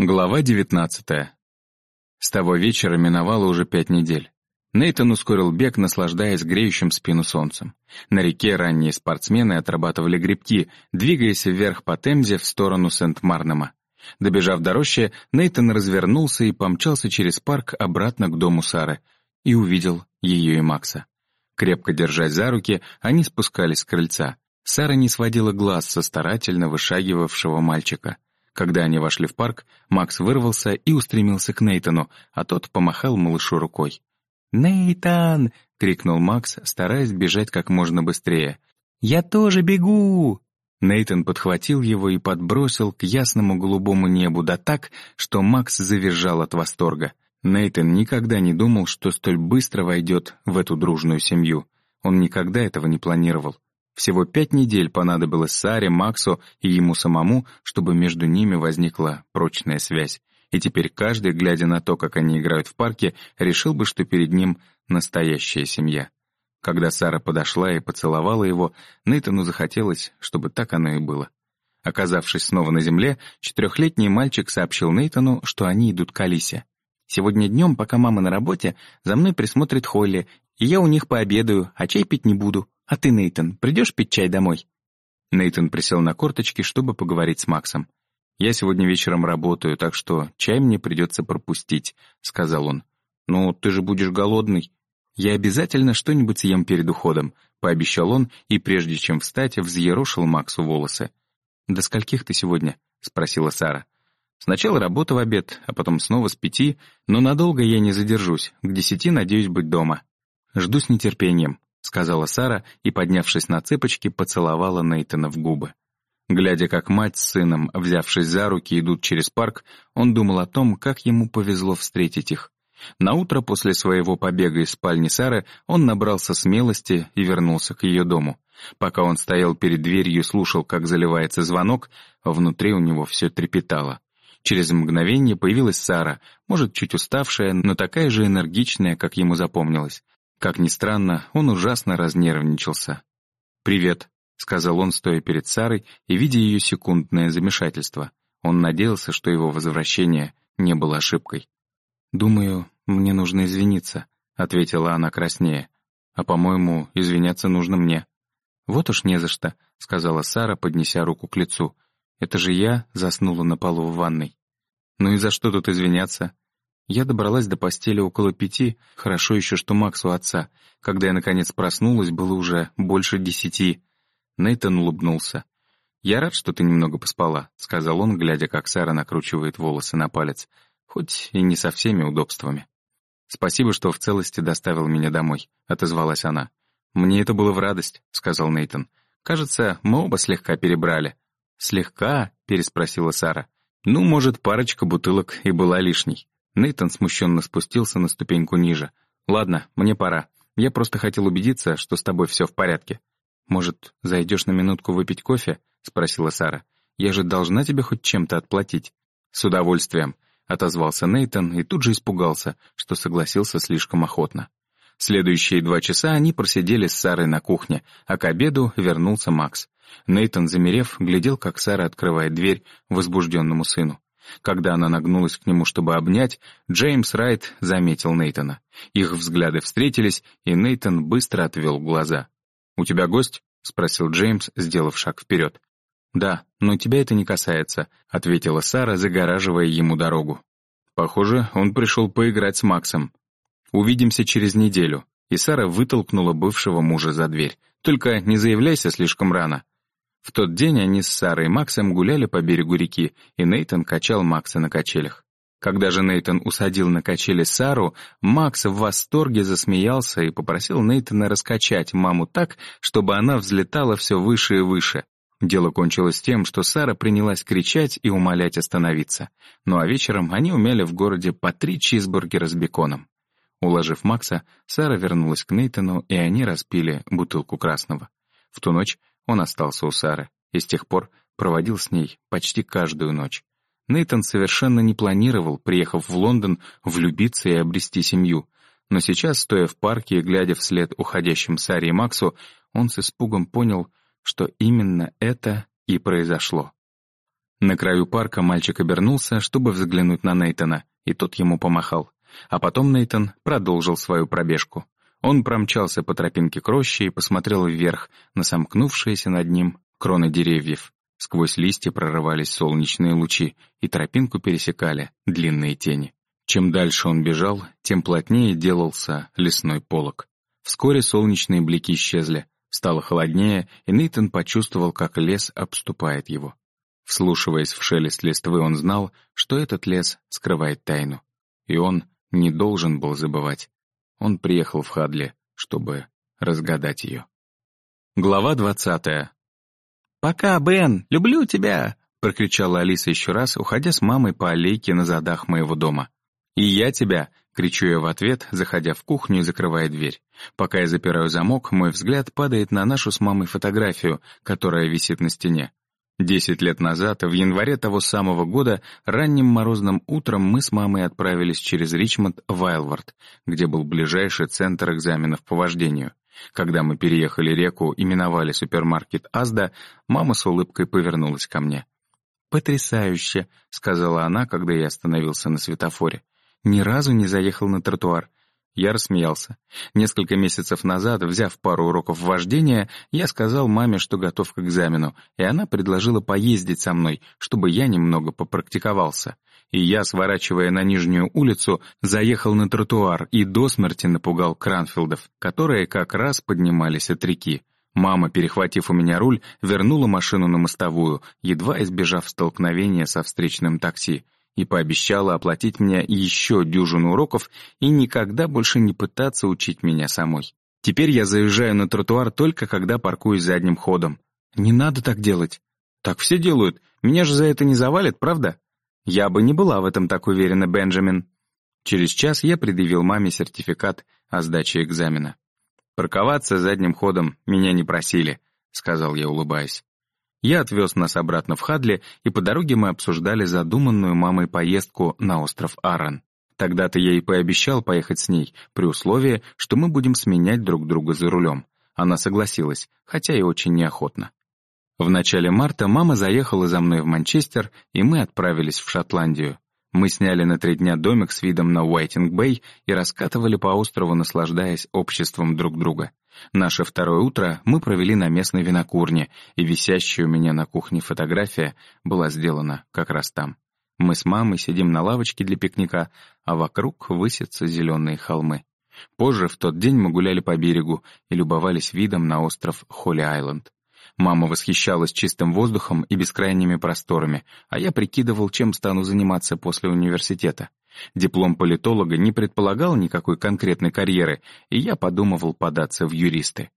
Глава 19. С того вечера миновало уже пять недель. Нейтан ускорил бег, наслаждаясь греющим спину солнцем. На реке ранние спортсмены отрабатывали грибки, двигаясь вверх по Темзе в сторону Сент-Марнема. Добежав до рощи, Нейтан развернулся и помчался через парк обратно к дому Сары и увидел ее и Макса. Крепко держась за руки, они спускались с крыльца. Сара не сводила глаз со старательно вышагивавшего мальчика — когда они вошли в парк, Макс вырвался и устремился к Нейтану, а тот помахал малышу рукой. «Нейтан!» — крикнул Макс, стараясь бежать как можно быстрее. «Я тоже бегу!» Нейтан подхватил его и подбросил к ясному голубому небу, да так, что Макс завизжал от восторга. Нейтан никогда не думал, что столь быстро войдет в эту дружную семью. Он никогда этого не планировал. Всего пять недель понадобилось Саре, Максу и ему самому, чтобы между ними возникла прочная связь. И теперь каждый, глядя на то, как они играют в парке, решил бы, что перед ним настоящая семья. Когда Сара подошла и поцеловала его, Нейтану захотелось, чтобы так оно и было. Оказавшись снова на земле, четырехлетний мальчик сообщил Нейтану, что они идут к Алисе. «Сегодня днем, пока мама на работе, за мной присмотрит Холли, и я у них пообедаю, а чай пить не буду. «А ты, Нейтон, придешь пить чай домой?» Нейтон присел на корточки, чтобы поговорить с Максом. «Я сегодня вечером работаю, так что чай мне придется пропустить», — сказал он. «Ну, ты же будешь голодный». «Я обязательно что-нибудь съем перед уходом», — пообещал он, и прежде чем встать, взъерошил Максу волосы. «До скольких ты сегодня?» — спросила Сара. «Сначала работа в обед, а потом снова с пяти, но надолго я не задержусь, к десяти надеюсь быть дома. Жду с нетерпением», — сказала Сара и, поднявшись на цыпочки, поцеловала Нейтана в губы. Глядя, как мать с сыном, взявшись за руки, идут через парк, он думал о том, как ему повезло встретить их. Наутро после своего побега из спальни Сары он набрался смелости и вернулся к ее дому. Пока он стоял перед дверью и слушал, как заливается звонок, внутри у него все трепетало. Через мгновение появилась Сара, может, чуть уставшая, но такая же энергичная, как ему запомнилось. Как ни странно, он ужасно разнервничался. «Привет», — сказал он, стоя перед Сарой и видя ее секундное замешательство. Он надеялся, что его возвращение не было ошибкой. «Думаю, мне нужно извиниться», — ответила она краснее. «А, по-моему, извиняться нужно мне». «Вот уж не за что», — сказала Сара, поднеся руку к лицу. «Это же я заснула на полу в ванной». «Ну и за что тут извиняться? Я добралась до постели около пяти, хорошо еще, что Макс у отца. Когда я, наконец, проснулась, было уже больше десяти. Нейтан улыбнулся. «Я рад, что ты немного поспала», — сказал он, глядя, как Сара накручивает волосы на палец, хоть и не со всеми удобствами. «Спасибо, что в целости доставил меня домой», — отозвалась она. «Мне это было в радость», — сказал Нейтан. «Кажется, мы оба слегка перебрали». «Слегка?» — переспросила Сара. «Ну, может, парочка бутылок и была лишней». Нейтан смущенно спустился на ступеньку ниже. «Ладно, мне пора. Я просто хотел убедиться, что с тобой все в порядке». «Может, зайдешь на минутку выпить кофе?» — спросила Сара. «Я же должна тебе хоть чем-то отплатить». «С удовольствием», — отозвался Нейтан и тут же испугался, что согласился слишком охотно. Следующие два часа они просидели с Сарой на кухне, а к обеду вернулся Макс. Нейтан, замерев, глядел, как Сара открывает дверь возбужденному сыну. Когда она нагнулась к нему, чтобы обнять, Джеймс Райт заметил Нейтона. Их взгляды встретились, и Нейтон быстро отвел глаза. «У тебя гость?» — спросил Джеймс, сделав шаг вперед. «Да, но тебя это не касается», — ответила Сара, загораживая ему дорогу. «Похоже, он пришел поиграть с Максом. Увидимся через неделю». И Сара вытолкнула бывшего мужа за дверь. «Только не заявляйся слишком рано. В тот день они с Сарой и Максом гуляли по берегу реки, и Нейтон качал Макса на качелях. Когда же Нейтон усадил на качели Сару, Макс в восторге засмеялся и попросил Нейтона раскачать маму так, чтобы она взлетала все выше и выше. Дело кончилось тем, что Сара принялась кричать и умолять остановиться. Ну а вечером они умяли в городе по три чизбургера с беконом. Уложив Макса, Сара вернулась к Нейтану, и они распили бутылку красного. В ту ночь он остался у Сары и с тех пор проводил с ней почти каждую ночь. Нейтан совершенно не планировал, приехав в Лондон, влюбиться и обрести семью. Но сейчас, стоя в парке и глядя вслед уходящим Саре и Максу, он с испугом понял, что именно это и произошло. На краю парка мальчик обернулся, чтобы взглянуть на Нейтона, и тот ему помахал. А потом Нейтон продолжил свою пробежку. Он промчался по тропинке к роще и посмотрел вверх на сомкнувшиеся над ним кроны деревьев. Сквозь листья прорывались солнечные лучи, и тропинку пересекали длинные тени. Чем дальше он бежал, тем плотнее делался лесной полог. Вскоре солнечные блики исчезли, стало холоднее, и Нейтон почувствовал, как лес обступает его. Вслушиваясь в шелест листвы, он знал, что этот лес скрывает тайну. И он не должен был забывать. Он приехал в Хадли, чтобы разгадать ее. Глава двадцатая. «Пока, Бен, люблю тебя!» — прокричала Алиса еще раз, уходя с мамой по аллейке на задах моего дома. «И я тебя!» — кричу я в ответ, заходя в кухню и закрывая дверь. Пока я запираю замок, мой взгляд падает на нашу с мамой фотографию, которая висит на стене. Десять лет назад, в январе того самого года, ранним морозным утром мы с мамой отправились через Ричмонд в Айлвард, где был ближайший центр экзаменов по вождению. Когда мы переехали реку и миновали супермаркет Азда, мама с улыбкой повернулась ко мне. «Потрясающе», — сказала она, когда я остановился на светофоре. «Ни разу не заехал на тротуар. Я рассмеялся. Несколько месяцев назад, взяв пару уроков вождения, я сказал маме, что готов к экзамену, и она предложила поездить со мной, чтобы я немного попрактиковался. И я, сворачивая на нижнюю улицу, заехал на тротуар и до смерти напугал Кранфилдов, которые как раз поднимались от реки. Мама, перехватив у меня руль, вернула машину на мостовую, едва избежав столкновения со встречным такси и пообещала оплатить мне еще дюжину уроков и никогда больше не пытаться учить меня самой. Теперь я заезжаю на тротуар только когда паркуюсь задним ходом. Не надо так делать. Так все делают. Меня же за это не завалят, правда? Я бы не была в этом так уверена, Бенджамин. Через час я предъявил маме сертификат о сдаче экзамена. «Парковаться задним ходом меня не просили», — сказал я, улыбаясь. Я отвез нас обратно в Хадли, и по дороге мы обсуждали задуманную мамой поездку на остров Аран. Тогда-то я и пообещал поехать с ней, при условии, что мы будем сменять друг друга за рулем. Она согласилась, хотя и очень неохотно. В начале марта мама заехала за мной в Манчестер, и мы отправились в Шотландию. Мы сняли на три дня домик с видом на Уайтинг-Бэй и раскатывали по острову, наслаждаясь обществом друг друга. Наше второе утро мы провели на местной винокурне, и висящая у меня на кухне фотография была сделана как раз там. Мы с мамой сидим на лавочке для пикника, а вокруг высятся зеленые холмы. Позже в тот день мы гуляли по берегу и любовались видом на остров Холли-Айленд. Мама восхищалась чистым воздухом и бескрайними просторами, а я прикидывал, чем стану заниматься после университета. Диплом политолога не предполагал никакой конкретной карьеры, и я подумывал податься в юристы.